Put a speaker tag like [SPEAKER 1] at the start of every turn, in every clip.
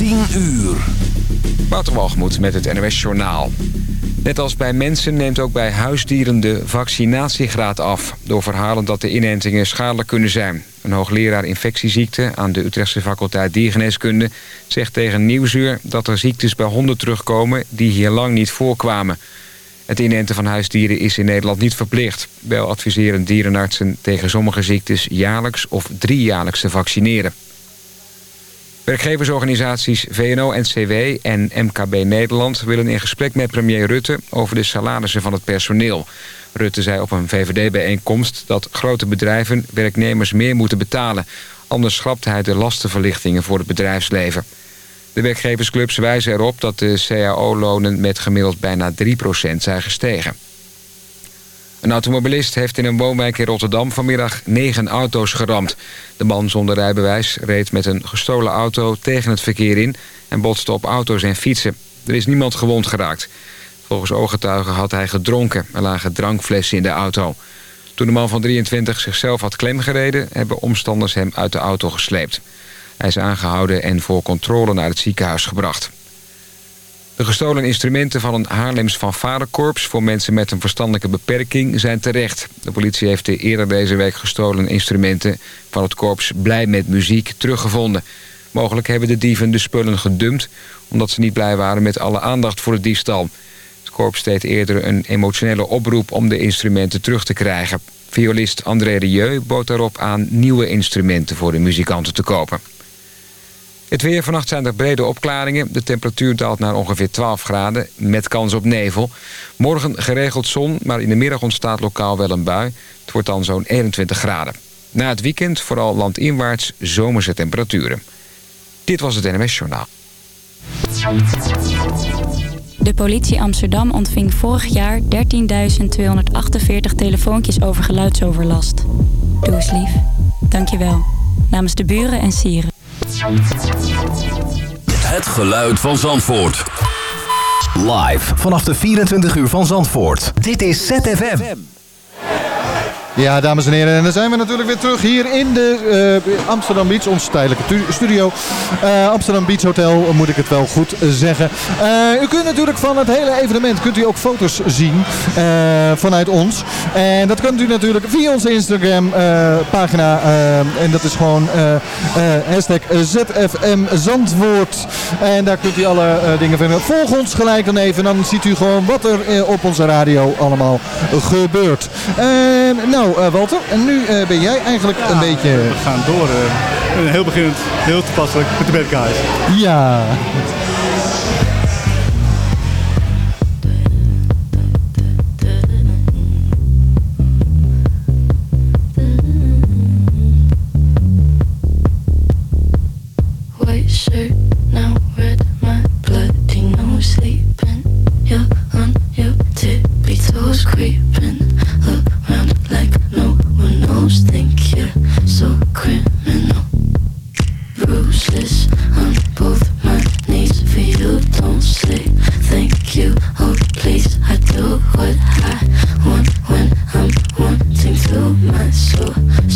[SPEAKER 1] 10 uur.
[SPEAKER 2] Waterwalgemoed met het NOS Journaal. Net als bij mensen neemt ook bij huisdieren de vaccinatiegraad af... door verhalen dat de inentingen schadelijk kunnen zijn. Een hoogleraar infectieziekten aan de Utrechtse faculteit Diergeneeskunde... zegt tegen Nieuwsuur dat er ziektes bij honden terugkomen... die hier lang niet voorkwamen. Het inenten van huisdieren is in Nederland niet verplicht. Wel adviseren dierenartsen tegen sommige ziektes jaarlijks of driejaarlijks te vaccineren. Werkgeversorganisaties VNO-NCW en MKB Nederland... willen in gesprek met premier Rutte over de salarissen van het personeel. Rutte zei op een VVD-bijeenkomst dat grote bedrijven werknemers meer moeten betalen. Anders schrapt hij de lastenverlichtingen voor het bedrijfsleven. De werkgeversclubs wijzen erop dat de cao-lonen met gemiddeld bijna 3% zijn gestegen. Een automobilist heeft in een woonwijk in Rotterdam vanmiddag negen auto's geramd. De man zonder rijbewijs reed met een gestolen auto tegen het verkeer in... en botste op auto's en fietsen. Er is niemand gewond geraakt. Volgens ooggetuigen had hij gedronken. Er lagen drankflessen in de auto. Toen de man van 23 zichzelf had klemgereden... hebben omstanders hem uit de auto gesleept. Hij is aangehouden en voor controle naar het ziekenhuis gebracht. De gestolen instrumenten van een Haarlems fanfarekorps... voor mensen met een verstandelijke beperking zijn terecht. De politie heeft de eerder deze week gestolen instrumenten... van het korps Blij met Muziek teruggevonden. Mogelijk hebben de dieven de spullen gedumpt... omdat ze niet blij waren met alle aandacht voor de diefstal. Het korps deed eerder een emotionele oproep om de instrumenten terug te krijgen. Violist André Rieu bood daarop aan nieuwe instrumenten voor de muzikanten te kopen. Het weer vannacht zijn er brede opklaringen. De temperatuur daalt naar ongeveer 12 graden, met kans op nevel. Morgen geregeld zon, maar in de middag ontstaat lokaal wel een bui. Het wordt dan zo'n 21 graden. Na het weekend vooral landinwaarts zomerse temperaturen. Dit was het NMS Journaal.
[SPEAKER 3] De politie Amsterdam ontving vorig jaar 13.248 telefoontjes over geluidsoverlast. Doe eens lief. Dank je wel. Namens de buren en sieren.
[SPEAKER 1] Het geluid van Zandvoort. Live vanaf de 24 uur van Zandvoort. Dit is ZFM.
[SPEAKER 4] Ja, dames en heren, en dan zijn we natuurlijk weer terug hier in de uh, Amsterdam Beach, ons tijdelijke studio. Uh, Amsterdam Beach Hotel, moet ik het wel goed zeggen. Uh, u kunt natuurlijk van het hele evenement kunt u ook foto's zien vanuit ons. En dat kunt u natuurlijk via onze Instagram pagina. en dat is gewoon hashtag ZFM Zandvoort. En daar kunt u alle dingen vinden. Volg ons gelijk dan even, dan ziet u gewoon wat er op onze radio allemaal gebeurt. En nou, nou, uh, Walter, en nu uh, ben jij eigenlijk ja, een beetje...
[SPEAKER 5] We gaan door. Uh, heel beginnend, heel toepasselijk met de bedkaars.
[SPEAKER 4] Ja.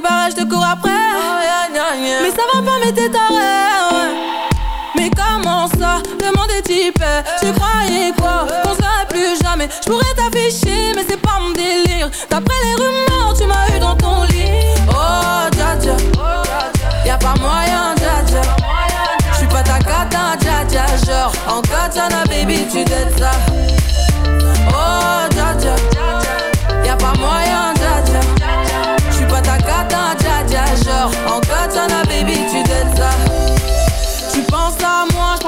[SPEAKER 6] Paraît, je te cours après. Mais ça va pas, mais t'es taré. ouais. Mais comment ça? Est type. Tu croyais quoi? Qu'on serait plus jamais. Je pourrais t'afficher, mais c'est pas mon délire. D'après les rumeurs, tu m'as eu dans ton lit. Oh, dja dja. Y'a pas moyen, dja dja. J'suis pas ta cata, dja dja. Genre, en katana, baby, tu t'aides ça.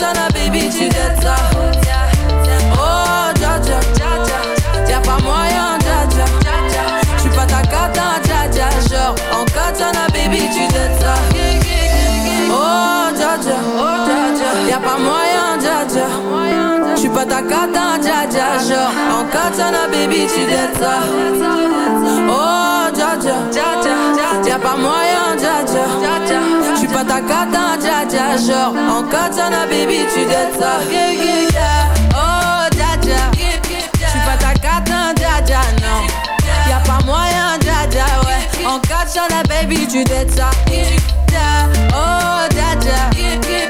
[SPEAKER 6] Tu ça. Oh, dja dja. Y'a pas moyen, dja dja. J'suis pas ta cata, dja dja. Genre, en katana, baby, tu t'aides ça. Oh, dja dja. Y'a pas moyen, dja dja. Patakata, ja ja ja En katana baby tu ça Oh ja ja ja ja Y'a pas moyen ja ja Je ta cata ja ja genre En katana baby tu ça Oh ja ja Je pas ja ja non Y'a pas moyen ja ja ouais En katana baby tu ça Oh
[SPEAKER 4] ja
[SPEAKER 7] ja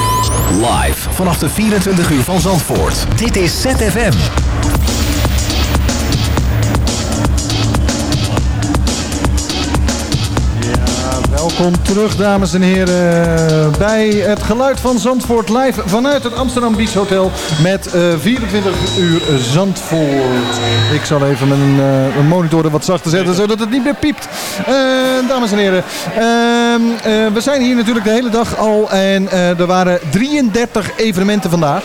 [SPEAKER 7] Live vanaf de 24 uur van Zandvoort. Dit is ZFM.
[SPEAKER 4] Welkom terug dames en heren bij het geluid van Zandvoort live vanuit het Amsterdam Beach Hotel met eh, 24 uur Zandvoort. Ik zal even mijn, eh, mijn monitor wat zachter zetten zodat het niet meer piept. Eh, dames en heren, ehm, eh, we zijn hier natuurlijk de hele dag al en eh, er waren 33 evenementen vandaag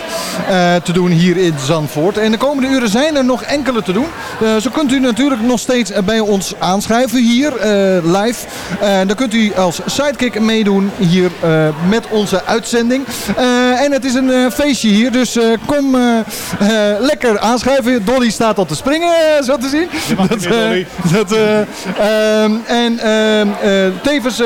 [SPEAKER 4] eh, te doen hier in Zandvoort. En de komende uren zijn er nog enkele te doen. Eh, zo kunt u natuurlijk nog steeds eh, bij ons aanschrijven hier eh, live. Eh, dan kunt u als sidekick meedoen hier eh, met onze uitzending. Eh, en het is een eh, feestje hier, dus eh, kom lekker aanschuiven. Dolly staat al te springen, zo te zien. Dat,
[SPEAKER 5] meer,
[SPEAKER 4] dat, eh, ehm, en ehm, eh, tevens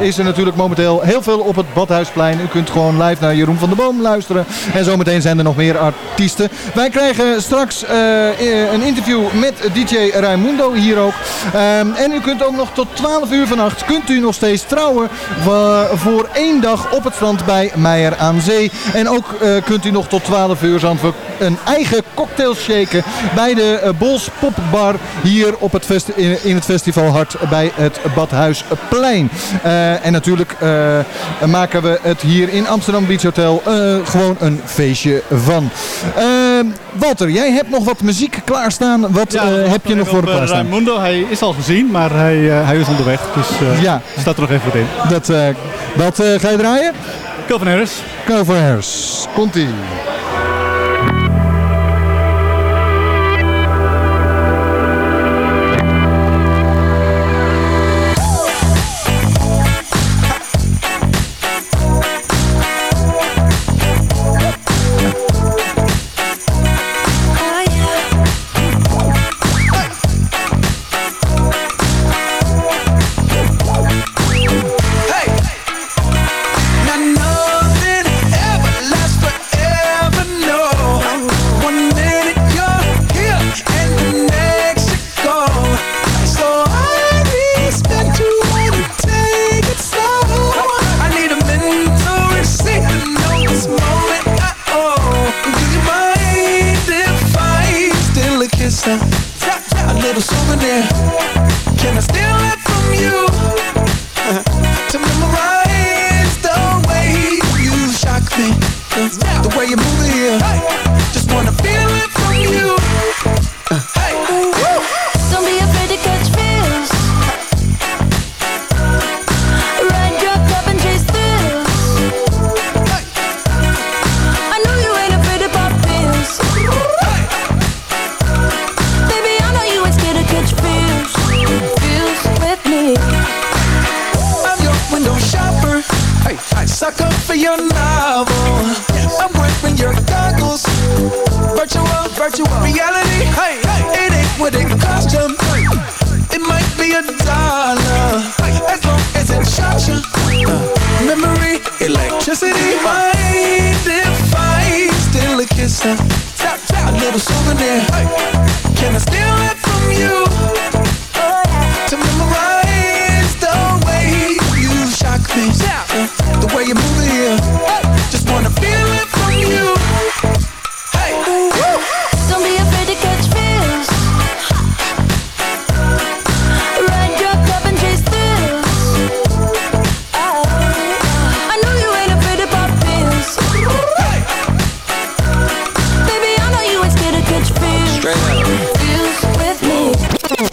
[SPEAKER 4] is er natuurlijk momenteel heel veel op het Badhuisplein. U kunt gewoon live naar Jeroen van der Boom luisteren. En zometeen zijn er nog meer artiesten. Wij krijgen straks een interview met DJ Raimundo hier ook. Ehm, en u kunt ook nog tot 12 uur vannacht kunt u nog steeds trouwen voor één dag op het strand bij Meijer aan Zee. En ook eh, kunt u nog tot 12 uur Zandvoort een eigen cocktail shaken bij de eh, Bols Popbar hier op het in, in het festivalhart bij het Badhuisplein. Eh, en natuurlijk maken we het hier in Amsterdam Beach Hotel gewoon een feestje van. Ehm, Walter, jij hebt nog wat muziek klaarstaan. Wat
[SPEAKER 5] Ja,
[SPEAKER 4] heb je nog voor klaarstaan?
[SPEAKER 5] Raimundo, hij is al gezien, maar hij, hij is onderweg. Dus
[SPEAKER 4] Ja.
[SPEAKER 5] staat er nog even wat in.
[SPEAKER 4] Dat, wat eh, ga je draaien?
[SPEAKER 5] Calvin Harris.
[SPEAKER 4] Cover Harris. Komt-ie.
[SPEAKER 8] Yeah.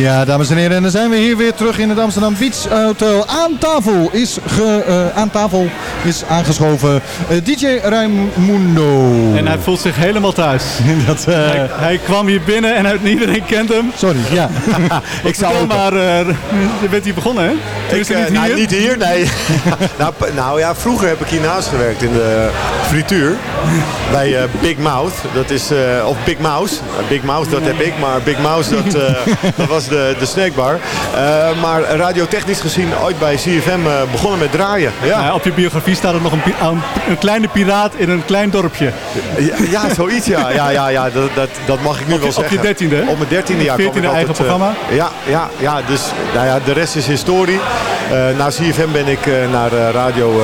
[SPEAKER 4] Ja, dames en heren, en dan zijn we hier weer terug in het Amsterdam Beach Hotel. Aan tafel is, ge, eh, aan tafel is aangeschoven eh, DJ Raimundo.
[SPEAKER 5] En hij voelt zich helemaal thuis.
[SPEAKER 4] Dat, eh,
[SPEAKER 5] Hij, hij kwam hier binnen en iedereen kent hem.
[SPEAKER 4] sorry, ja.
[SPEAKER 5] Ik zou maar, eh, je bent hier begonnen hè?
[SPEAKER 9] Ik,
[SPEAKER 5] niet
[SPEAKER 9] nou,
[SPEAKER 5] hier.
[SPEAKER 9] niet hier, nee. nou, nou ja, vroeger heb ik hiernaast gewerkt in de frituur. Bij eh, Big Mouth. Dat is, eh, of Big Mouse. Big Mouth, dat heb ik. Maar Big Mouse, dat, eh, dat was de, de snackbar. Eh, maar radiotechnisch gezien ooit bij CFM eh, begonnen met draaien. Ja.
[SPEAKER 5] Ja, op je biografie staat er nog een, een, kleine piraat in een klein dorpje.
[SPEAKER 9] Ja, ja, zoiets ja. Ja, ja, ja dat, dat, dat mag ik nu
[SPEAKER 5] je-
[SPEAKER 9] wel
[SPEAKER 5] op je
[SPEAKER 9] zeggen.
[SPEAKER 5] dertiende?
[SPEAKER 9] Op mijn dertiende jaar.
[SPEAKER 5] 14e eigen
[SPEAKER 9] altijd, eh,
[SPEAKER 5] programma?
[SPEAKER 9] ja, ja, ja, dus nou ja, de rest is historie. Eh na CFM ben ik eh, naar Radio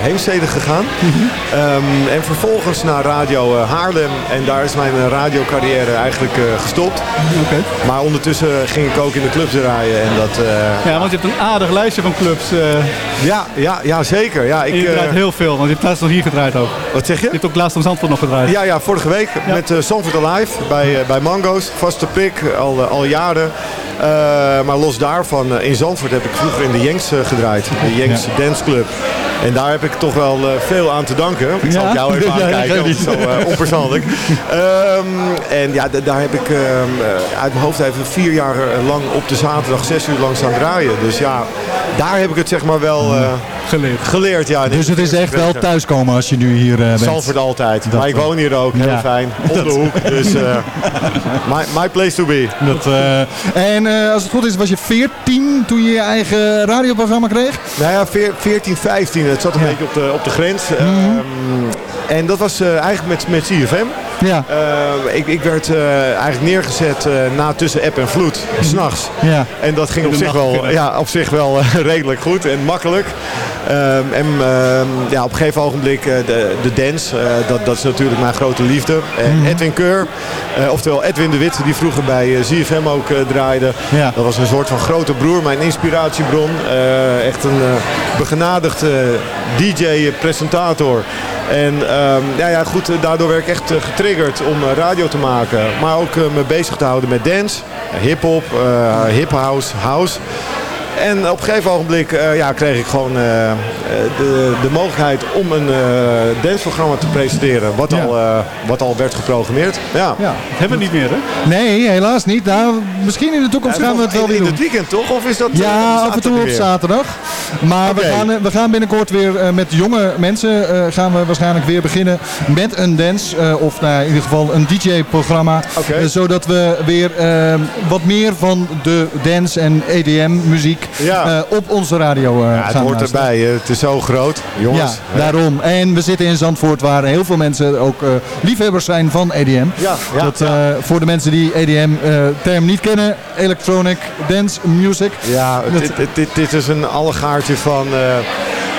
[SPEAKER 9] Heemstede gegaan.
[SPEAKER 5] Mhm.
[SPEAKER 9] Ehm, en vervolgens naar Radio Haarlem. En daar is mijn radiocarrière eigenlijk gestopt. Maar ondertussen ging ik ook in de clubs draaien. En dat,
[SPEAKER 5] Ja, want je hebt een aardig lijstje van clubs.
[SPEAKER 9] ja, ja, ja, zeker. Ja, ik,
[SPEAKER 5] je
[SPEAKER 9] eh,
[SPEAKER 5] draait heel veel, want je hebt laatst nog hier gedraaid ook.
[SPEAKER 9] wat zeg je?
[SPEAKER 5] Je hebt ook laatst om Zandvoort nog gedraaid.
[SPEAKER 9] Ja, ja, vorige week met uh, Sanford Alive bij, eh, bij Mango's. Vaste pik, al, eh, al jaren. Eh, maar los daarvan, eh, in Zandvoort heb ik vroeger in de Jenks eh, gedraaid. De Jenks Dance Club. En daar heb ik toch wel eh, veel aan te danken. Ik zal
[SPEAKER 4] Ja?
[SPEAKER 9] jou even
[SPEAKER 4] Ja,
[SPEAKER 9] aankijken, want het is zo eh, onpersoonlijk. Ehm, en ja, daar heb ik ehm, eh, uit mijn hoofd even vier jaar lang op de zaterdag zes uur lang staan draaien. Dus ja, daar heb ik het zeg maar wel eh,
[SPEAKER 5] Geleerd.
[SPEAKER 9] geleerd. Ja,
[SPEAKER 4] Dus het is echt wel thuiskomen als je nu hier eh, bent.
[SPEAKER 9] Zandvoort altijd. maar ik woon hier ook, heel
[SPEAKER 4] Ja.
[SPEAKER 9] fijn. Om de hoek. Dus eh, my, my place to be.
[SPEAKER 4] Dat, en als het goed is, was je 14 toen je je eigen radioprogramma kreeg?
[SPEAKER 9] Nou ja, veer- 14, 15. Het zat een beetje op de, op de grens. Ehm, en dat was eh, eigenlijk met, met CFM.
[SPEAKER 4] Ja.
[SPEAKER 9] Eh, ik, ik werd eh, eigenlijk neergezet eh, na tussen app en vloed, s'nachts.
[SPEAKER 4] Ja.
[SPEAKER 9] En dat ging
[SPEAKER 5] In
[SPEAKER 9] op zich, wel, ja, op zich wel redelijk goed en makkelijk. Ehm, en ehm, ja, op een gegeven ogenblik de, de dance, dat, dat is natuurlijk mijn grote liefde. En
[SPEAKER 4] Mhm.
[SPEAKER 9] Edwin Keur, oftewel Edwin de Wit, die vroeger bij ZFM ook draaide.
[SPEAKER 4] Ja.
[SPEAKER 9] Dat was een soort van grote broer, mijn inspiratiebron. Echt een eh begenadigd DJ-presentator. En ehm, ja, ja, goed, daardoor werd ik echt eh, getriggerd om eh, radio te maken. Maar ook eh, me bezig te houden met dance, eh, hip-hop, hip-house, house. En op een gegeven ogenblik eh, ja, kreeg ik gewoon eh, eh, de, de mogelijkheid om een eh danceprogramma te presenteren. Wat,
[SPEAKER 4] Ja.
[SPEAKER 9] al, eh, wat al werd geprogrammeerd. Ja.
[SPEAKER 4] Ja.
[SPEAKER 5] Dat hebben we niet meer, hè?
[SPEAKER 4] Nee, helaas niet. Nou, misschien in de toekomst gaan we het wel
[SPEAKER 9] in,
[SPEAKER 4] weer
[SPEAKER 9] in
[SPEAKER 4] doen.
[SPEAKER 9] het weekend toch? Of is dat
[SPEAKER 4] Ja, af en toe op
[SPEAKER 9] weer?
[SPEAKER 4] zaterdag. Maar we, gaan, we gaan binnenkort weer eh, met jonge mensen eh, gaan we waarschijnlijk weer beginnen met een dance. eh, of nou, in ieder geval een DJ-programma. Zodat we weer wat meer van de dance en EDM muziek
[SPEAKER 9] Ja.
[SPEAKER 4] eh, op onze radio eh
[SPEAKER 9] Ja, het
[SPEAKER 4] gaan
[SPEAKER 9] hoort
[SPEAKER 4] luisteren.
[SPEAKER 9] erbij. hè. Het is zo groot. Jongens.
[SPEAKER 4] Ja, daarom. En we zitten in Zandvoort waar heel veel mensen ook eh, liefhebbers zijn van EDM.
[SPEAKER 9] Ja, ja,
[SPEAKER 4] dat,
[SPEAKER 9] ja.
[SPEAKER 4] eh, voor de mensen die EDM-term niet kennen, Electronic Dance Music.
[SPEAKER 9] Ja, dit, is een allegaartje van... eh,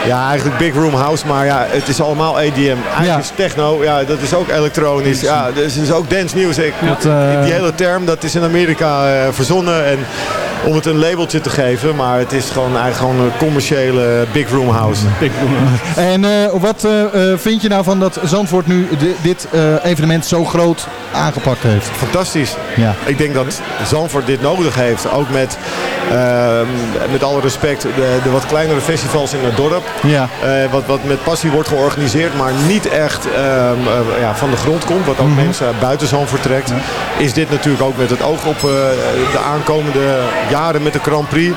[SPEAKER 9] ja, eigenlijk Big Room House, maar ja, het is allemaal EDM. Eigenlijk
[SPEAKER 4] Ja.
[SPEAKER 9] is techno, ja, dat is ook elektronisch. Ja, dus is ook dance music.
[SPEAKER 4] Dat, eh,
[SPEAKER 9] Die hele term, dat is in Amerika eh, verzonnen en om het een labeltje te geven, maar het is gewoon eigenlijk gewoon een commerciële Big Room House.
[SPEAKER 4] En eh, wat eh, eh, vind je nou van dat Zandvoort nu di- dit evenement zo groot aangepakt heeft?
[SPEAKER 9] Fantastisch.
[SPEAKER 4] Ja.
[SPEAKER 9] Ik denk dat Zandvoort dit nodig heeft. Ook met, ehm, met alle respect, de, de wat kleinere festivals in het dorp.
[SPEAKER 4] Ja.
[SPEAKER 9] Wat, wat met passie wordt georganiseerd, maar niet echt ehm, eh, ja, van de grond komt. Wat ook
[SPEAKER 4] Mhm.
[SPEAKER 9] mensen buiten Zandvoort trekt. Is dit natuurlijk ook met het oog op de aankomende jaren met de Grand Prix.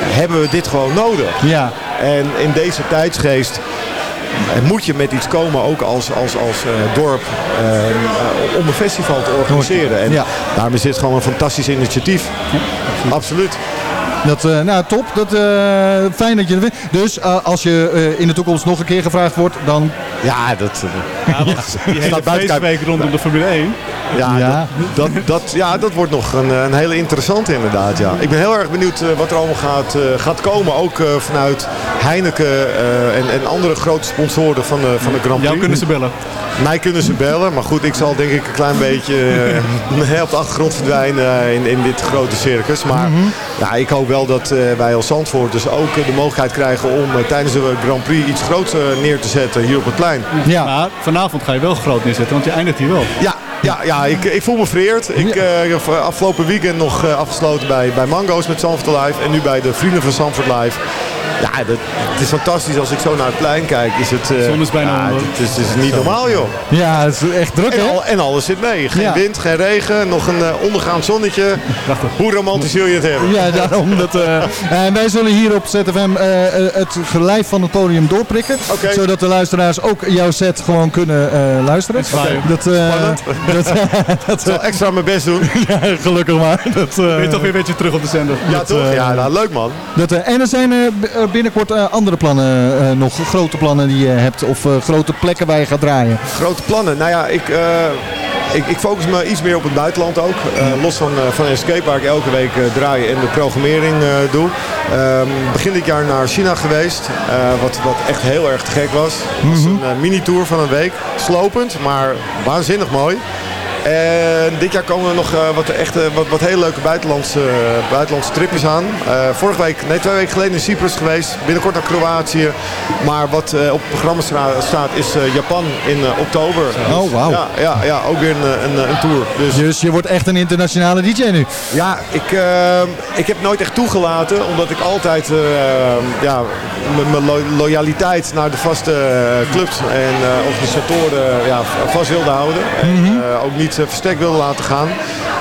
[SPEAKER 9] Hebben we dit gewoon nodig.
[SPEAKER 4] Ja.
[SPEAKER 9] En in deze tijdsgeest eh, moet je met iets komen, ook als, als, als eh, dorp, eh, om een festival te organiseren. En
[SPEAKER 4] Ja.
[SPEAKER 9] daarom is dit gewoon een fantastisch initiatief. Absoluut.
[SPEAKER 4] Dat, nou, top. Dat, fijn dat je er bent. Dus als je in de toekomst nog een keer gevraagd wordt, dan...
[SPEAKER 9] Ja, dat...
[SPEAKER 5] ja, want die hele feestweek rondom de Formule 1.
[SPEAKER 9] Ja,
[SPEAKER 4] Ja.
[SPEAKER 9] Dat, dat, dat, ja, dat wordt nog een, een hele interessante inderdaad. Ja. Ik ben heel erg benieuwd eh, wat er allemaal gaat, eh, gaat komen. Ook eh, vanuit Heineken eh, en, en andere grote sponsoren van de, van de Grand Prix.
[SPEAKER 5] Jou kunnen ze bellen.
[SPEAKER 9] Mij kunnen ze bellen, maar goed, ik zal denk ik een klein beetje op de achtergrond verdwijnen in, in dit grote circus. Maar ja, ik hoop wel dat eh, wij als Zandvoort dus ook de mogelijkheid krijgen om tijdens de Grand Prix iets groots eh, neer te zetten hier op het plein.
[SPEAKER 4] Ja.
[SPEAKER 5] Maar vanavond ga je wel groot neerzetten, want je eindigt hier wel.
[SPEAKER 9] Ja, Ja, ja ik, ik voel me vereerd. Ik eh, heb afgelopen weekend nog eh, afgesloten bij, bij Mango's met Zandvoort Live. En nu bij de Vrienden van Zandvoort Live. Ja, dat, het is fantastisch. Als ik zo naar het plein kijk, is het... eh,
[SPEAKER 5] Zon is bijna
[SPEAKER 9] ja,
[SPEAKER 5] onder.
[SPEAKER 9] het, is, het is niet normaal, joh.
[SPEAKER 4] Ja, het is echt druk,
[SPEAKER 9] En, al, en alles zit mee. Geen
[SPEAKER 4] Ja.
[SPEAKER 9] wind, geen regen, nog een eh, ondergaand zonnetje. Hoe romantisch wil je het hebben?
[SPEAKER 4] Ja, daarom. Dat, eh, en wij zullen hier op ZFM eh, eh, het geluid van het podium doorprikken. Zodat de luisteraars ook jouw set gewoon kunnen eh, luisteren.
[SPEAKER 5] zwaaien.
[SPEAKER 4] Dat, eh,
[SPEAKER 9] Spannend.
[SPEAKER 4] dat, dat,
[SPEAKER 9] Ik zal extra mijn best doen.
[SPEAKER 4] ja, gelukkig maar. Dat, eh,
[SPEAKER 5] Ben je toch weer een beetje terug op de zender.
[SPEAKER 9] Ja,
[SPEAKER 4] Dat,
[SPEAKER 9] toch? Ja, nou, leuk man.
[SPEAKER 4] dat, eh, en er zijn eh, eh, binnenkort eh, andere plannen eh, nog, grote plannen die je hebt. Of eh, grote plekken waar je gaat draaien.
[SPEAKER 9] Grote plannen. Nou ja, ik, eh, ik, ik focus me iets meer op het buitenland ook. Eh, los van, eh, van Escape, waar ik elke week eh, draai en de programmering eh, doe. Ehm, begin dit jaar naar China geweest. eh, wat, wat echt heel erg te gek was. Het was een eh, mini-tour van een week. Slopend, maar waanzinnig mooi. En dit jaar komen er nog eh, wat, echte, wat, wat hele leuke buitenlandse, buitenlandse tripjes aan. Eh, vorige week, nee twee weken geleden in Cyprus geweest. Binnenkort naar Kroatië. Maar wat eh, op het programma staat is eh, Japan in eh, oktober.
[SPEAKER 4] Oh, wauw.
[SPEAKER 9] Ja, ja, ja, ook weer een, een, een tour. Dus
[SPEAKER 4] Dus je wordt echt een internationale DJ nu.
[SPEAKER 9] ja, ik, eh, ik heb nooit echt toegelaten, omdat ik altijd eh, ja, mijn lo- loyaliteit naar de vaste eh, clubs en eh, organisatoren ja, vast wilde houden. En eh, ook niet eh, verstek wilde laten gaan.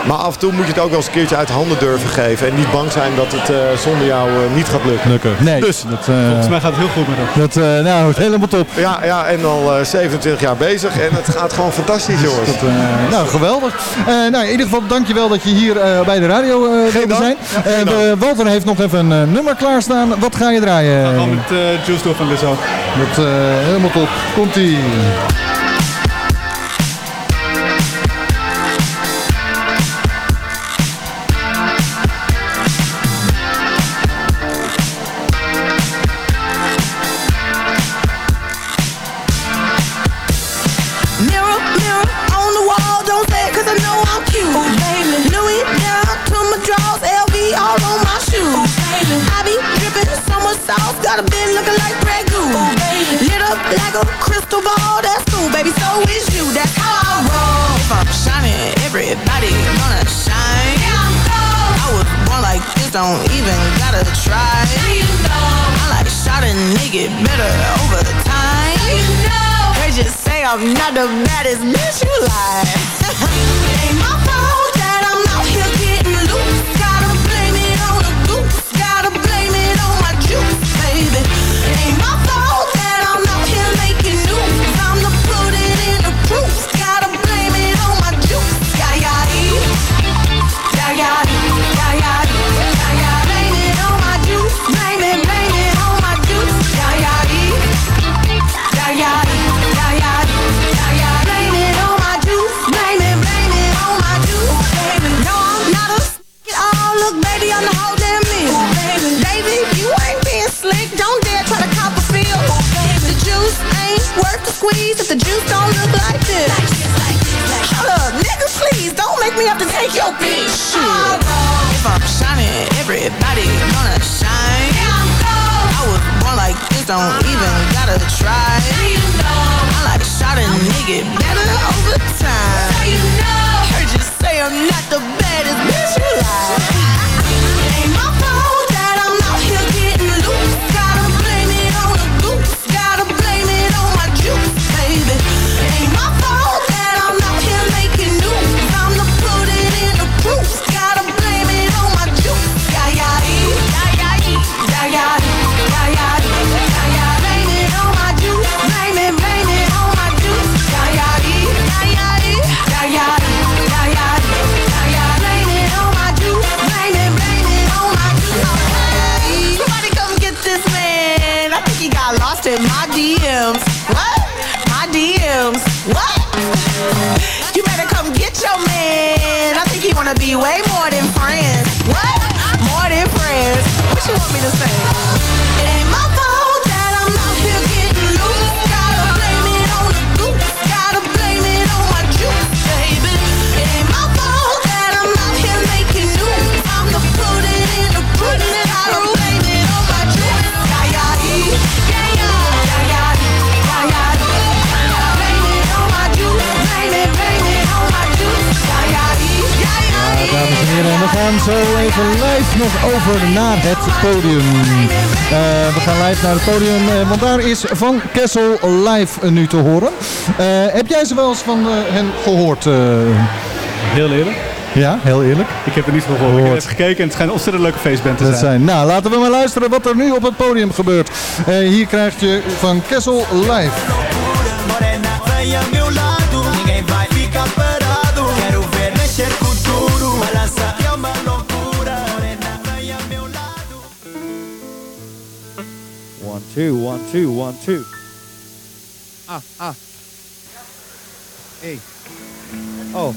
[SPEAKER 9] Maar af en toe moet je het ook wel eens een keertje uit handen durven geven. En niet bang zijn dat het eh, zonder jou eh, niet gaat lukken.
[SPEAKER 4] Nee,
[SPEAKER 9] Dus.
[SPEAKER 4] dat, eh,
[SPEAKER 5] Volgens mij gaat het heel goed met hem.
[SPEAKER 4] dat, eh, nou, helemaal top.
[SPEAKER 9] Ja, ja, en al eh, 27 jaar bezig en het gaat gewoon fantastisch jongens.
[SPEAKER 4] Dat, eh, nou, geweldig. Eh, nou, in ieder geval dankjewel dat je hier eh, bij de radio eh wilde zijn.
[SPEAKER 9] Ja,
[SPEAKER 4] Eh, Walter heeft nog even een nummer klaarstaan. Wat ga je draaien?
[SPEAKER 5] Gewoon met eh, Juice door van Lizzo.
[SPEAKER 4] Dat, eh, helemaal top. Komt-ie.
[SPEAKER 10] Don't even gotta try. you know. I like shot a nigga better over time. you know. They just say I'm not the baddest bitch you like. your bitch. If I'm shining, everybody gonna shine. I was born like this, don't even gotta try. You know. I like shot a nigga better over time. You know. Heard you say I'm not the baddest bitch you
[SPEAKER 4] even live nog over naar het podium. Eh, we gaan live naar het podium, eh, want daar is Van Kessel live nu te horen. Eh, heb jij ze wel eens van eh, hen gehoord? eh?
[SPEAKER 5] Heel eerlijk.
[SPEAKER 4] Ja, heel eerlijk.
[SPEAKER 5] Ik heb er niet van gehoord. Ik heb even gekeken en het schijnt een ontzettend leuke feestband te
[SPEAKER 4] Dat
[SPEAKER 5] zijn.
[SPEAKER 4] zijn. Nou, laten we maar luisteren wat er nu op het podium gebeurt. Eh, hier krijg je Van Kessel live.
[SPEAKER 11] Two, one, two, one, two. Ah, ah. Hey. Oh.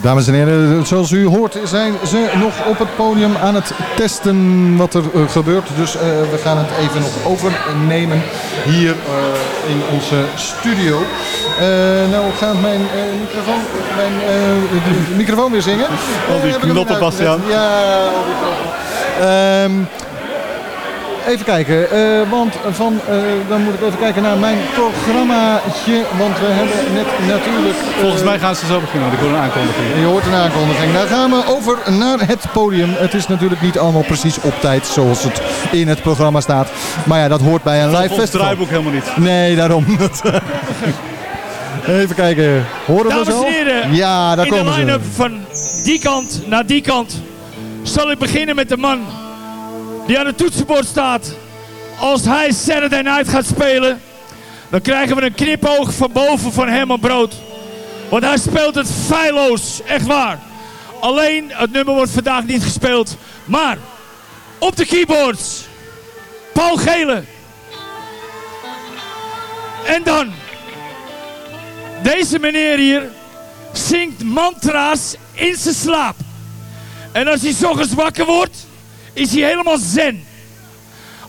[SPEAKER 4] Dames en heren, zoals u hoort zijn ze nog op het podium aan het testen wat er eh, gebeurt. Dus eh, we gaan het even nog overnemen hier eh, in onze studio. Eh, nou gaat mijn eh, microfoon, mijn, eh, de microfoon weer zingen.
[SPEAKER 5] Al die
[SPEAKER 4] Eh,
[SPEAKER 5] knoppen, Bastiaan.
[SPEAKER 4] Ja, al die knoppen. Even kijken, eh, want van, eh, dan moet ik even kijken naar mijn programmaatje. Want we hebben net natuurlijk... eh,
[SPEAKER 5] Volgens mij gaan ze zo beginnen, want ik hoor een aankondiging.
[SPEAKER 4] je hoort een aankondiging. Dan gaan we over naar het podium. Het is natuurlijk niet allemaal precies op tijd zoals het in het programma staat. Maar ja, dat hoort bij een live festival.
[SPEAKER 5] draaiboek helemaal niet.
[SPEAKER 4] Nee, daarom. Even kijken. Horen we
[SPEAKER 12] Dames
[SPEAKER 4] zo?
[SPEAKER 12] en heren,
[SPEAKER 4] Ja, daar
[SPEAKER 12] in de
[SPEAKER 4] komen ze.
[SPEAKER 12] line-up van die kant naar die kant zal ik beginnen met de man die aan het toetsenbord staat. Als hij Saturday Night gaat spelen, dan krijgen we een knipoog van boven van Herman Brood. Want hij speelt het feilloos, echt waar. Alleen, het nummer wordt vandaag niet gespeeld. Maar, op de keyboards, Paul Gele. En dan, deze meneer hier zingt mantra's in zijn slaap. En als hij 's ochtends wakker wordt, is hij helemaal zen.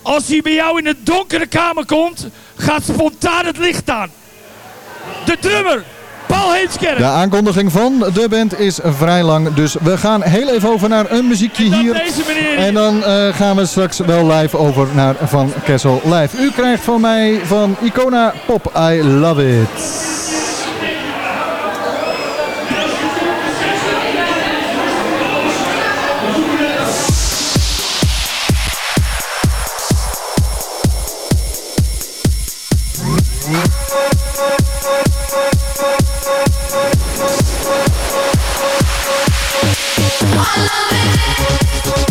[SPEAKER 12] Als hij bij jou in een donkere kamer komt, gaat spontaan het licht aan. De drummer, Paul Heemskerk.
[SPEAKER 4] De aankondiging van de band is vrij lang. Dus we gaan heel even over naar een muziekje hier. En dan eh, gaan we straks wel live over naar Van Kessel Live. U krijgt van mij van Icona Pop I Love It.
[SPEAKER 1] I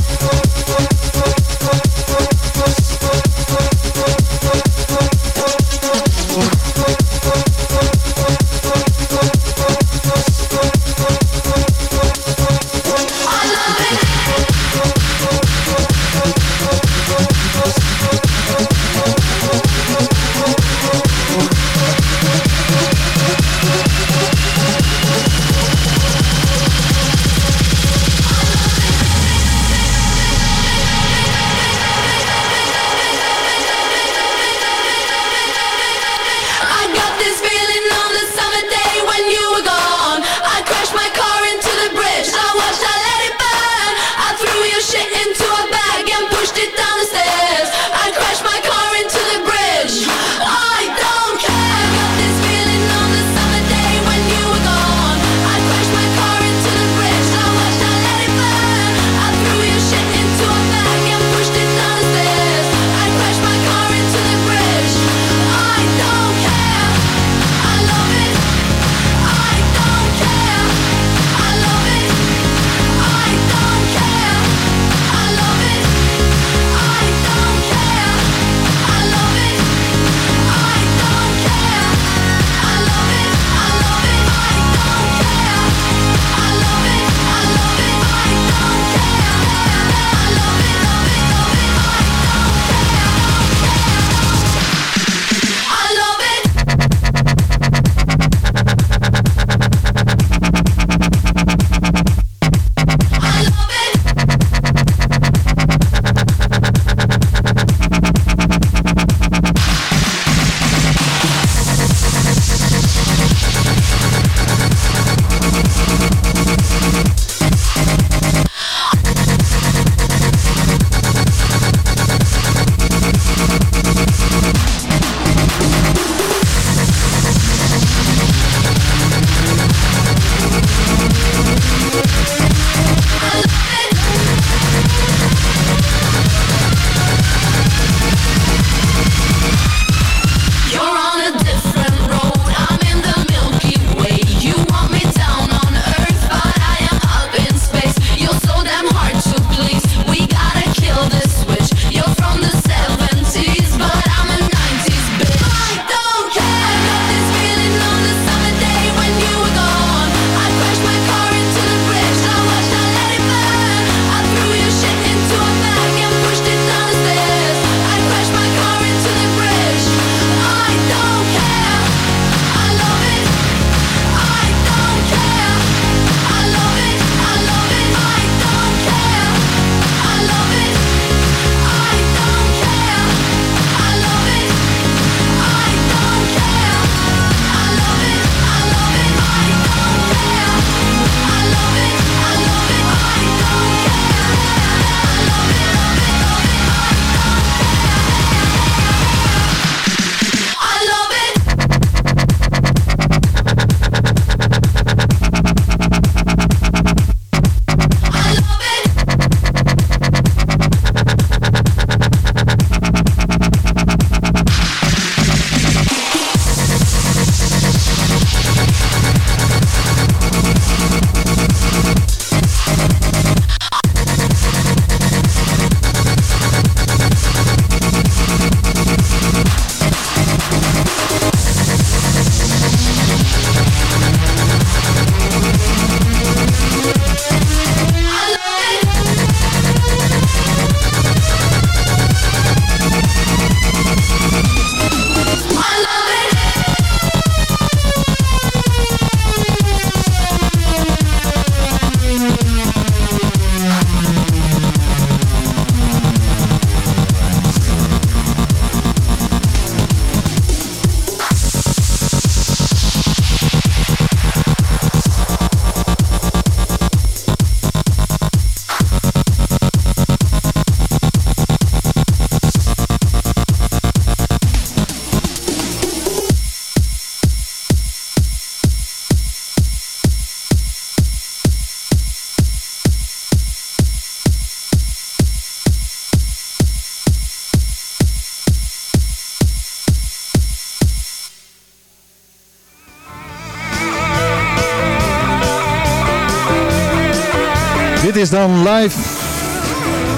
[SPEAKER 4] live.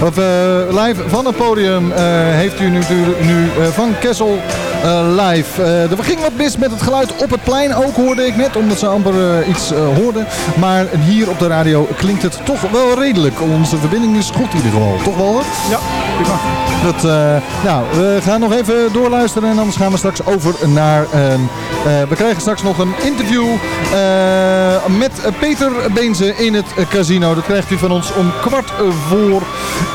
[SPEAKER 4] Of, eh, live van het podium eh, heeft u nu, nu eh, van Kessel live. Eh, er ging wat mis met het geluid op het plein ook, hoorde ik net, omdat ze amper eh, iets eh, hoorden. Maar hier op de radio klinkt het toch wel redelijk. Onze verbinding is goed in ieder geval, toch wel?
[SPEAKER 5] Ja, prima.
[SPEAKER 4] Dat, eh, nou, we gaan nog even doorluisteren en anders gaan we straks over naar... een. eh, we krijgen straks nog een interview eh, met Peter Beense in het casino. Dat krijgt u van ons om kwart voor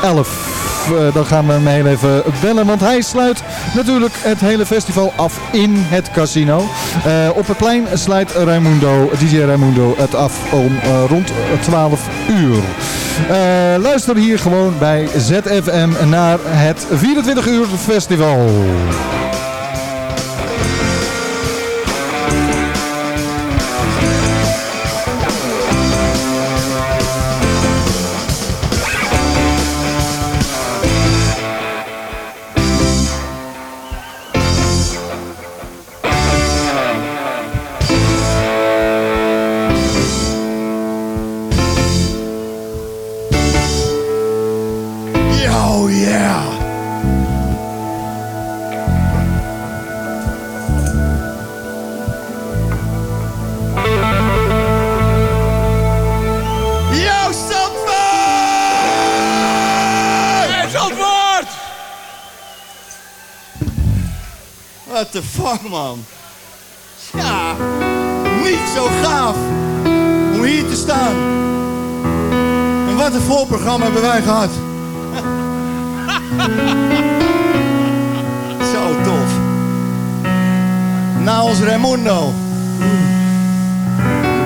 [SPEAKER 4] elf. Eh, dan gaan we hem heel even bellen, want hij sluit natuurlijk het hele festival af in het casino. Eh, op het plein sluit Raimundo, DJ Raimundo het af om eh, rond 12 uur. Luister hier gewoon bij ZFM naar het 24 uur festival.
[SPEAKER 13] What the fuck, man? Ja, niet zo gaaf om hier te staan. En wat een vol programma hebben wij gehad. Zo tof. Na ons Raimundo.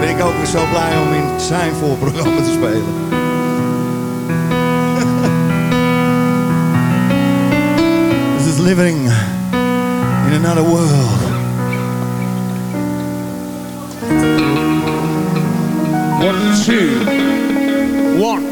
[SPEAKER 13] Ben ik ook weer zo blij om in zijn voorprogramma te spelen. This is living in another world.
[SPEAKER 11] One, two, one.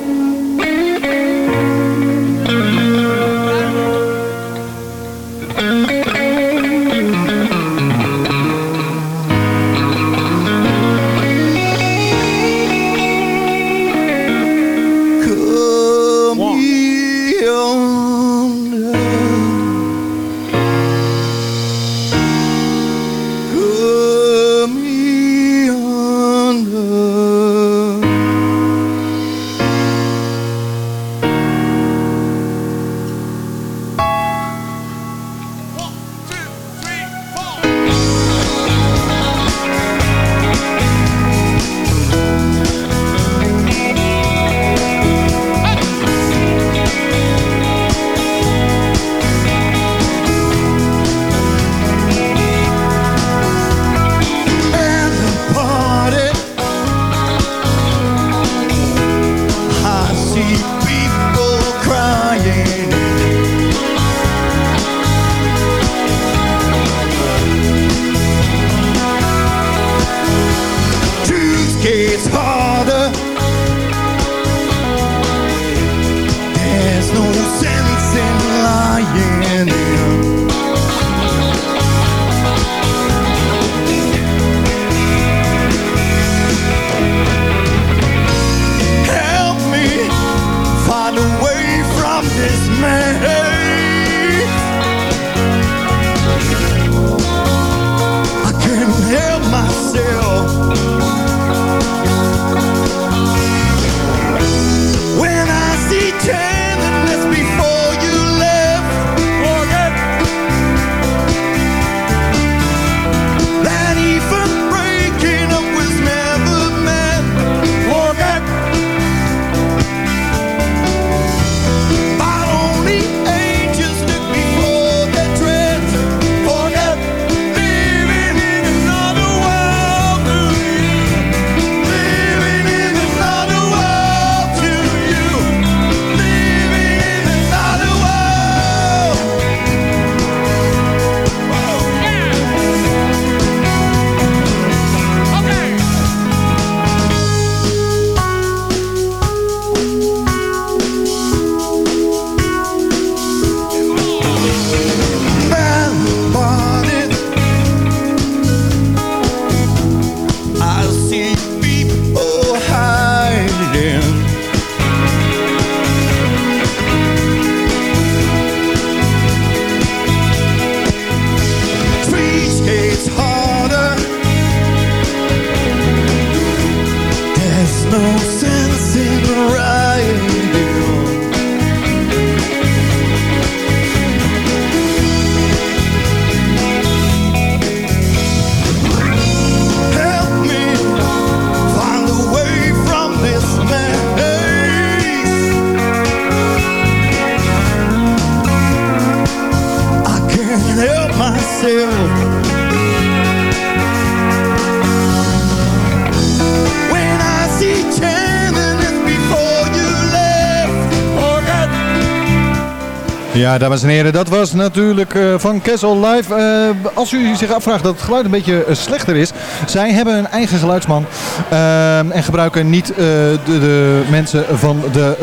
[SPEAKER 4] Ja, dames en heren, dat was natuurlijk eh, van Kessel Live. Eh, als u zich afvraagt dat het geluid een beetje eh, slechter is. Zij hebben een eigen geluidsman. eh, en gebruiken niet de, de mensen van, de,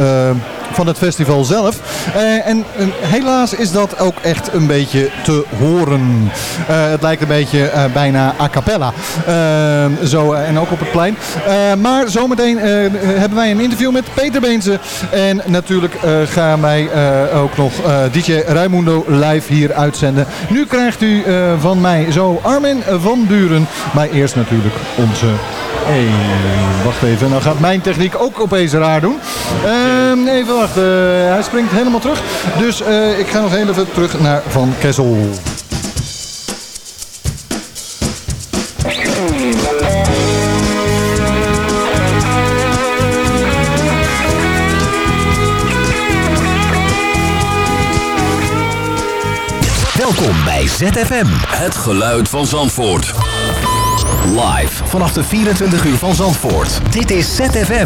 [SPEAKER 4] van het festival zelf. Eh, en eh, helaas is dat ook echt een beetje te horen. Eh, het lijkt een beetje bijna a cappella. Zo, en ook op het plein. Maar zometeen hebben wij een interview met Peter Beense. En natuurlijk gaan wij ook nog DJ Raimundo live hier uitzenden. Nu krijgt u van mij zo Armin van Buren. Maar eerst natuurlijk onze... Hey, wacht even, nou gaat mijn techniek ook opeens raar doen. Ehm, even wachten, hij springt helemaal terug. Dus eh, ik ga nog even terug naar Van Kessel.
[SPEAKER 1] Welkom bij ZFM. Het geluid van Zandvoort. Live vanaf de 24 uur van Zandvoort. Dit is ZFM.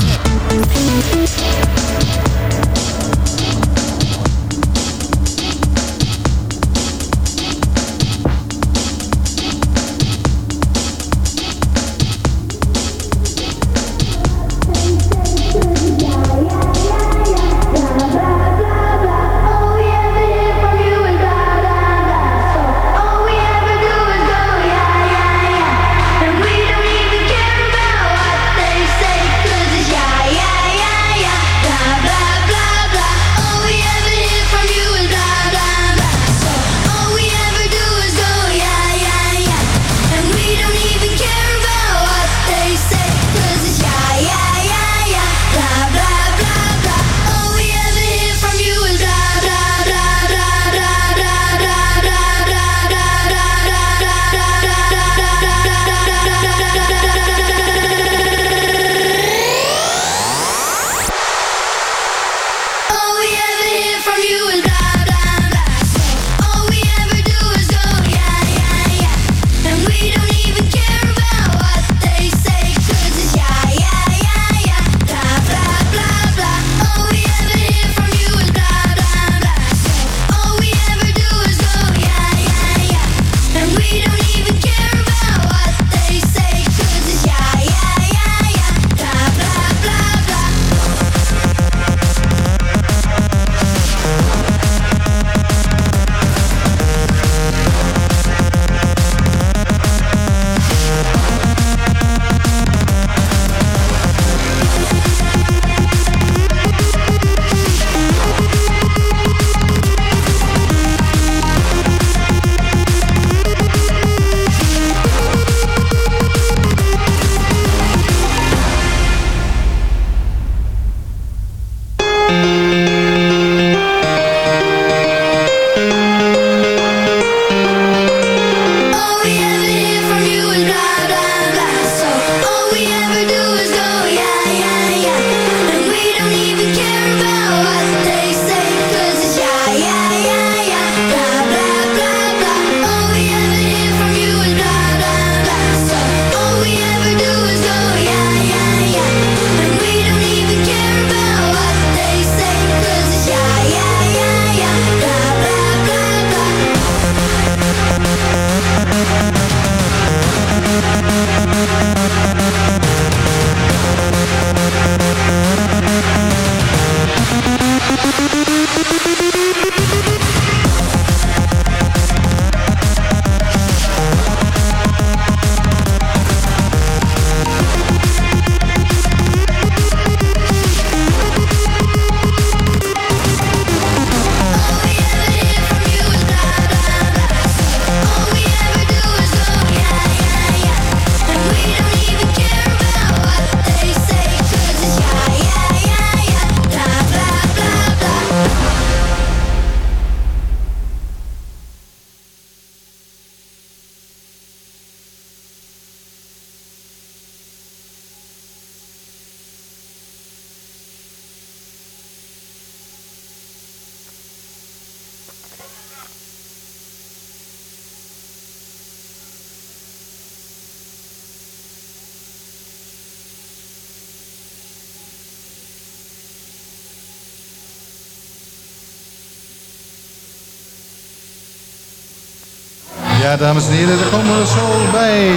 [SPEAKER 4] Zo bij.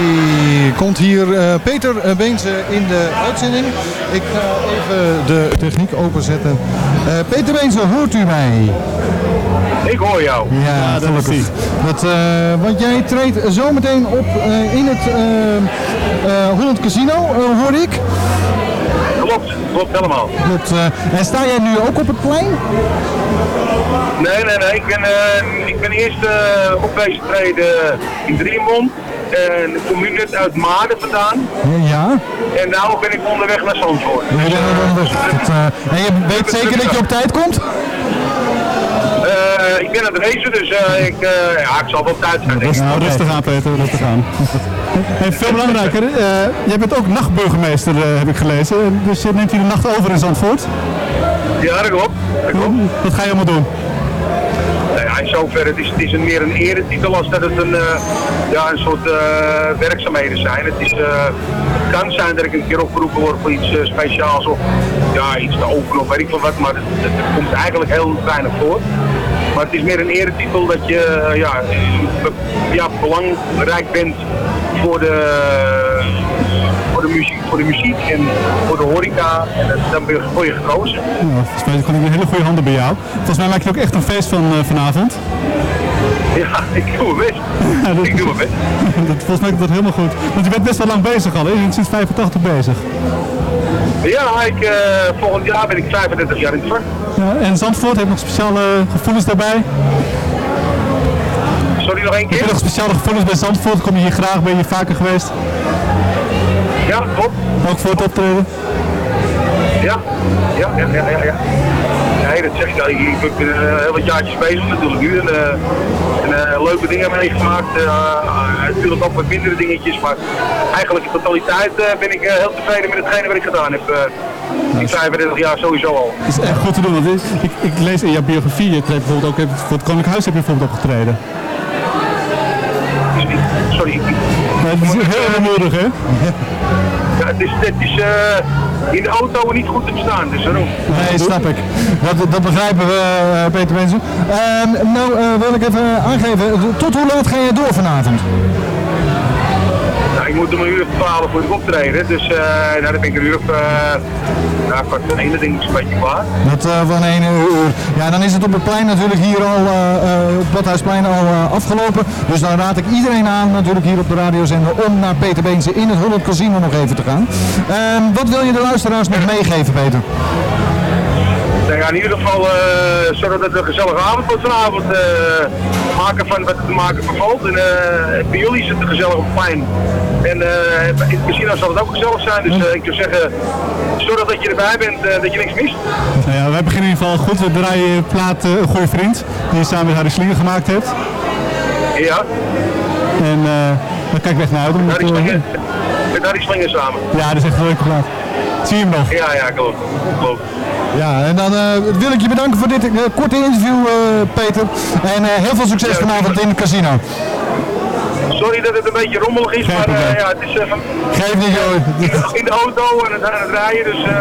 [SPEAKER 4] Komt hier eh, Peter eh, Beense in de uitzending. Ik ga even de techniek openzetten. Eh, Peter Beense, hoort u mij?
[SPEAKER 14] Ik hoor jou.
[SPEAKER 4] Ja, gelukkig. Dat, eh, want jij treedt zometeen op eh, in het Holland Casino, hoor ik.
[SPEAKER 14] Klopt, klopt helemaal.
[SPEAKER 4] Klopt. eh, en sta jij nu ook op het plein?
[SPEAKER 14] Nee, nee, nee. Ik ben, eh, ik ben eerst eh op deze treden in Driemond. En ik kom nu net uit Maarden vandaan.
[SPEAKER 4] Ja.
[SPEAKER 14] En nu ben ik onderweg naar Zandvoort.
[SPEAKER 4] Ja. Dat, eh, en je weet zeker dat je op tijd komt?
[SPEAKER 14] Eh, ik ben aan het racen, dus eh, ik, eh, ja, ik zal wel op tijd zijn. ik.
[SPEAKER 5] Nou, rustig aan Peter, rustig aan. En veel belangrijker, eh, jij bent ook nachtburgemeester, eh, heb ik gelezen. Dus je neemt hier de nacht over in Zandvoort.
[SPEAKER 14] Ja, dat klopt. Dat klopt.
[SPEAKER 5] Wat ga je allemaal doen?
[SPEAKER 14] In zoverre, het is, het is meer een eretitel als dat het een, eh, ja, een soort eh, werkzaamheden zijn. Het, is, het kan zijn dat ik een keer opgeroepen word voor iets speciaals of ja, iets te openen of weet ik veel wat, maar het, komt eigenlijk heel weinig voor. Maar het is meer een eretitel dat je ja, ja, belangrijk bent voor de, voor, de muziek, voor de muziek en voor de horeca. En dat- dan ben je, word je gekozen.
[SPEAKER 5] Ja, volgens mij kom ik in hele goede handen bij jou. Volgens mij maak je ook echt een feest van eh, vanavond.
[SPEAKER 14] Ja, ik doe mijn best. ik doe mijn best.
[SPEAKER 5] dat, volgens mij komt dat helemaal goed. Want je bent best wel lang bezig al, hè? Je bent sinds 85 bezig.
[SPEAKER 14] Ja, ik, eh, volgend jaar ben ik 35 jaar in het vak.
[SPEAKER 5] Ja, en Zandvoort heeft nog speciale gevoelens daarbij.
[SPEAKER 14] Sorry nog één
[SPEAKER 5] Heb je
[SPEAKER 14] keer?
[SPEAKER 5] nog speciale gevoelens bij Zandvoort? Kom je hier graag? Ben je vaker geweest?
[SPEAKER 14] Ja, klopt.
[SPEAKER 5] Ook voor het optreden?
[SPEAKER 14] Ja, ja, ja, ja, ja. ja. Nee, dat zeg ik al. Ik ben eh, heel wat jaartjes bezig natuurlijk nu. En, eh, en eh, leuke dingen meegemaakt. natuurlijk ook wat mindere dingetjes. Maar eigenlijk in totaliteit ben ik heel tevreden met hetgene wat ik gedaan heb. in 35 jaar sowieso al.
[SPEAKER 5] Dat is echt goed te doen, want ik, ik, ik lees in jouw biografie, je treedt bijvoorbeeld ook voor het Koninklijk Huis heb je bijvoorbeeld opgetreden.
[SPEAKER 14] Sorry.
[SPEAKER 5] Het is heel onnodig, hè?
[SPEAKER 14] Ja, het is, het is eh, in de auto niet goed te bestaan. Dus daarom.
[SPEAKER 4] Nee, snap ik. Dat, dat begrijpen we, eh, Peter Benson. Ehm, nou, eh, wil ik even aangeven, tot hoe laat ga je door vanavond?
[SPEAKER 14] Ik moet om een uur of 12 voor ik optreden. Dus eh nou, dan ben ik een uur of... eh nou, kwart voor één, denk ik, een beetje klaar.
[SPEAKER 4] Dat eh, van 1 uur. Ja, dan is het op het plein natuurlijk hier al, op het Badhuisplein al afgelopen. Dus dan raad ik iedereen aan, natuurlijk hier op de radiozender, om naar Peter Beense in het Holland Casino nog even te gaan. Ehm, wat wil je de luisteraars nog meegeven, Peter?
[SPEAKER 14] Nou ja, in ieder geval zorgen dat het een gezellige avond wordt vanavond. Eh maken van wat te maken vervalt. En eh, bij jullie is het gezellig op plein. En eh, in het casino zal het ook gezellig zijn. Dus eh, ik zou zeggen, zorg dat je erbij bent, eh, dat je niks mist.
[SPEAKER 5] Nou ja, wij beginnen in ieder geval goed. We draaien plaat eh, Een Goeie Vriend, die je samen met Harry Slinger gemaakt hebt.
[SPEAKER 14] Ja,
[SPEAKER 5] En eh daar kijk ik echt naar uit. eh,
[SPEAKER 14] met Harry Slinger samen.
[SPEAKER 5] ja, dat is echt een leuke plaat. Zie je hem nog?
[SPEAKER 14] Ja, ja, klopt. klopt.
[SPEAKER 4] Ja, en dan eh, wil ik je bedanken voor dit eh, korte interview, eh, Peter. En heel veel succes vanavond in het casino.
[SPEAKER 14] Sorry dat het een beetje rommelig is, maar ja, het is
[SPEAKER 4] Geef niet, joh.
[SPEAKER 14] in de, auto en het, aan het rijden, dus eh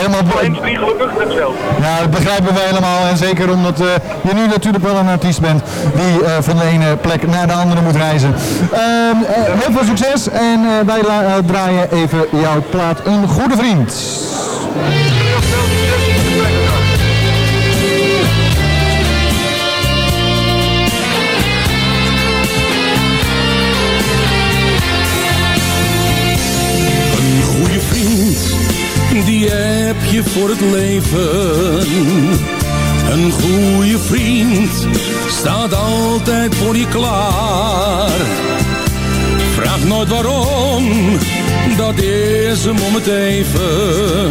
[SPEAKER 4] Helemaal
[SPEAKER 14] alleen drie gelukkig, dat wel.
[SPEAKER 4] Ja, dat begrijpen we helemaal. En zeker omdat eh, je nu natuurlijk wel een artiest bent die eh, van de ene plek naar de andere moet reizen. Ehm, eh, heel veel succes en eh, wij draaien even jouw plaat Een Goede Vriend.
[SPEAKER 15] Heb je voor het leven. Een goede vriend staat altijd voor je klaar. Vraag nooit waarom, dat is hem om het even.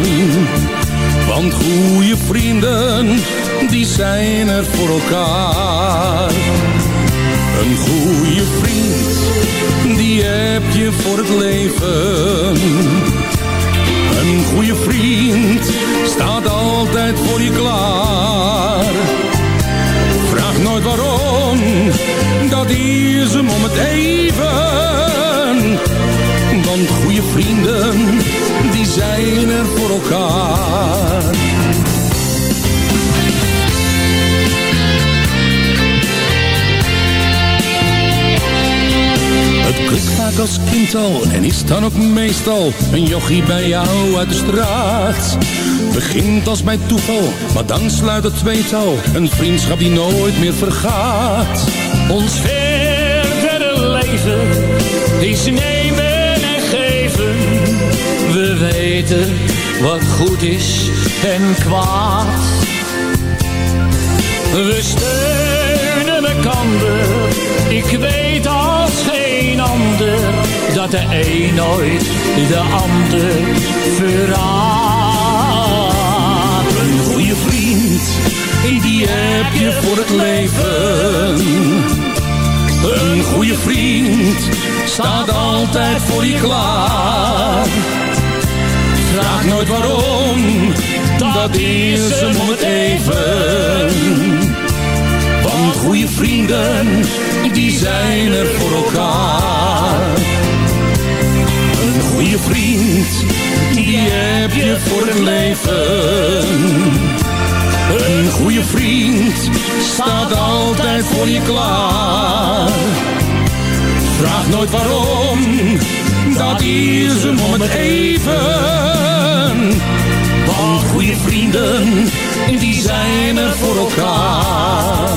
[SPEAKER 15] Want goede vrienden, die zijn er voor elkaar. Een goede vriend, die heb je voor het leven. Een goede vriend staat altijd voor je klaar. Vraag nooit waarom, dat is hem om het even. Want goede vrienden, die zijn er voor elkaar. Als kind al en is dan ook meestal een jochie bij jou uit de straat. Begint als bij toeval, maar dan sluit het tweetal een vriendschap die nooit meer vergaat.
[SPEAKER 16] Ons verdere leven is nemen en geven. We weten wat goed is en kwaad. We steunen elkaar. Ik weet geen dat de een nooit de ander verraadt.
[SPEAKER 15] Een goede vriend, die heb je voor het leven. Een goede vriend staat altijd voor je klaar. Vraag nooit waarom, dat is hem om het even. Want goede vrienden, die zijn er voor elkaar. Heb je voor het leven. Een goede vriend staat altijd voor je klaar. Vraag nooit waarom, dat is hem om het even. Want goede vrienden, die zijn er voor elkaar.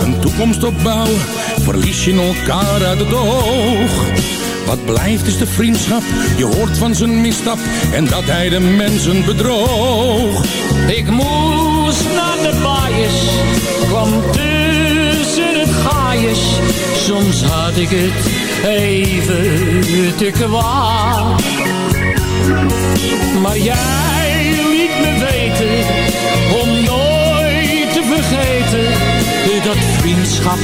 [SPEAKER 15] Een toekomst opbouwen, verlies je elkaar uit het oog. Wat blijft is de vriendschap, je hoort van zijn misstap en dat hij de mensen bedroog.
[SPEAKER 16] Ik moest naar de baaiers, kwam tussen het gaaiers. Soms had ik het even te kwaad. Maar jij dat vriendschap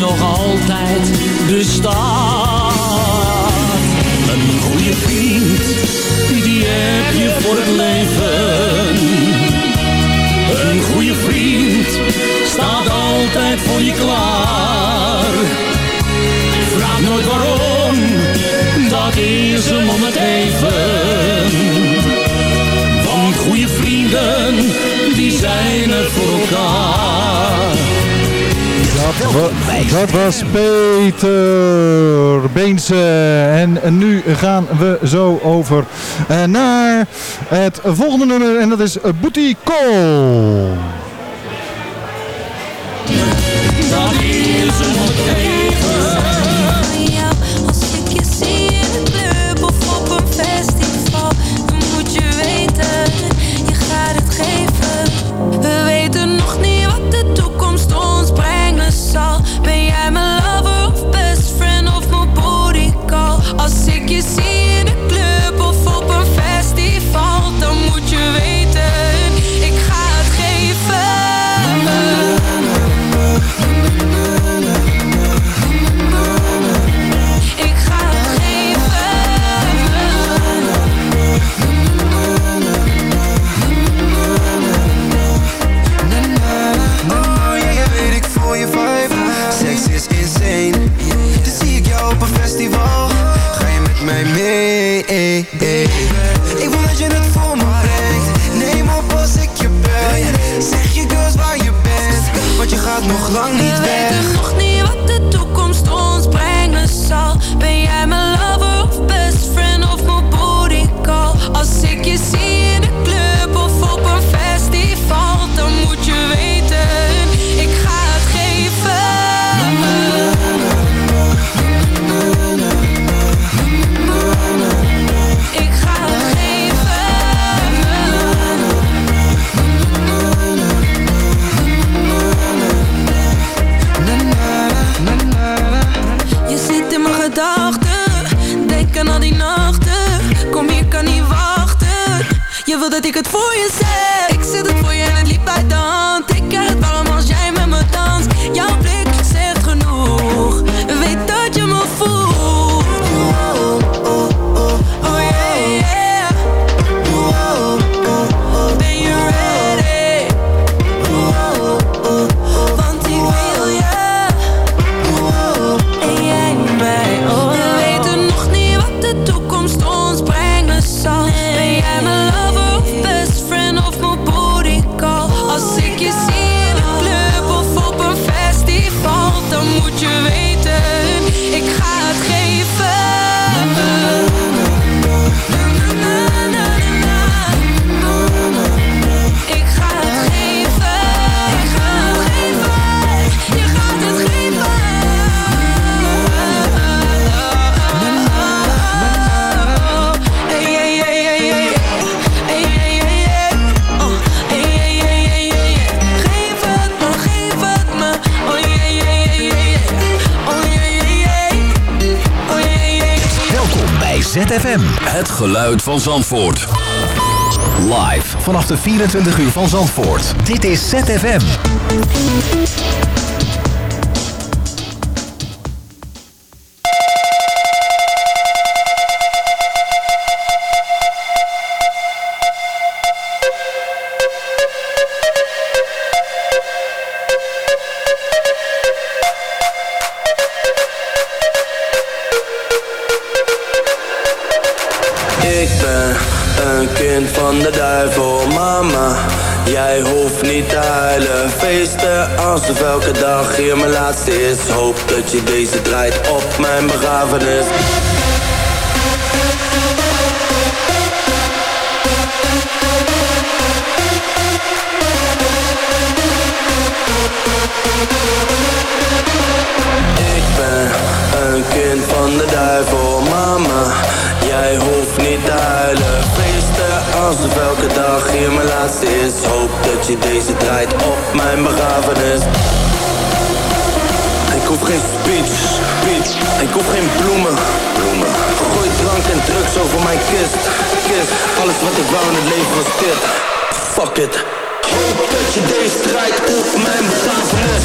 [SPEAKER 16] nog altijd bestaat.
[SPEAKER 15] Een goede vriend, die heb je voor het leven. Een goede vriend staat altijd voor je klaar. Vraag nooit waarom, dat is hem om het even. Want goede vrienden, die zijn er voor elkaar.
[SPEAKER 3] Dat, wa- dat was Peter Beense. En nu gaan we zo over eh, naar het volgende nummer. En dat is Booty Call.
[SPEAKER 17] Gedachten, denk aan al die nachten. Kom, je kan niet wachten. Je wil dat ik het voor je zeg. Ik zet het voor je en het liep uit de. Ik krijg het warm als jij met me danst. Jouw
[SPEAKER 1] ZFM. Het geluid van Zandvoort. Live vanaf de 24 uur van Zandvoort. Dit is ZFM.
[SPEAKER 18] De duivel, mama. Jij hoeft niet te huilen, feesten alsof elke dag hier mijn laatste is. Hoop dat je deze draait op mijn begrafenis. Ik ben een kind van de duivel, mama. Jij hoeft niet te huilen, alsof elke dag hier mijn laatste is. Hoop dat je deze draait op mijn begrafenis. Ik hoef geen speech, speech. Ik hoef geen bloemen, bloemen. Gooi drank en drugs over mijn kist, kist. Alles wat ik wou in het leven was dit. Fuck it. Hoop dat je deze draait op mijn begrafenis.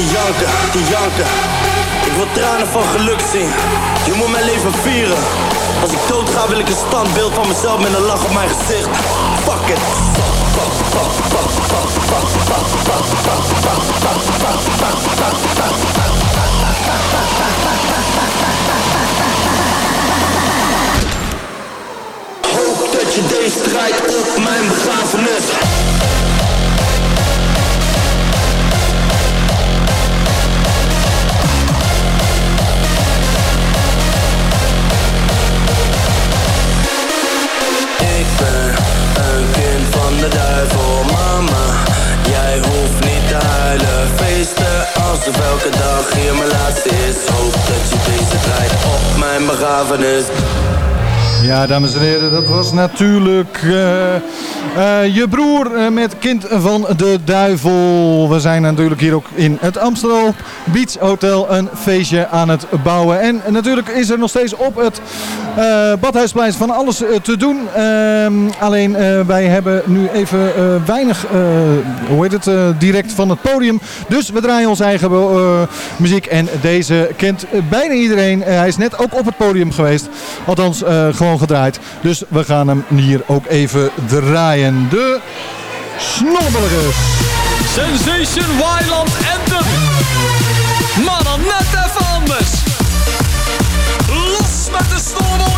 [SPEAKER 18] Zitten janken, te janken. Ik wil tranen van geluk zien. Je moet mijn leven vieren. Als ik dood ga wil ik een standbeeld van mezelf met een lach op mijn gezicht. Fuck it. Hoop dat je deze draait op mijn begrafenis. Kind van de duivel, mama. Jij hoeft niet te huilen, feesten alsof elke dag hier mijn laatste is. Hoop dat je deze draait op mijn begrafenis.
[SPEAKER 4] Ja, dames en heren, dat was natuurlijk eh, eh, je broer eh, met kind van de duivel. We zijn natuurlijk hier ook in het Amsterdam Beach Hotel een feestje aan het bouwen. En natuurlijk is er nog steeds op het eh, Badhuisplein van alles eh, te doen. Ehm, alleen eh, wij hebben nu even weinig, hoe heet het, direct van het podium. Dus we draaien onze eigen muziek. En deze kent bijna iedereen. Hij is net ook op het podium geweest. Althans, gewoon gedraaid. Dus we gaan hem hier ook even draaien. De Snobbelijkers.
[SPEAKER 19] Sensation Wildland Anthem. Maar dan net even anders. Los met de snorwolkers.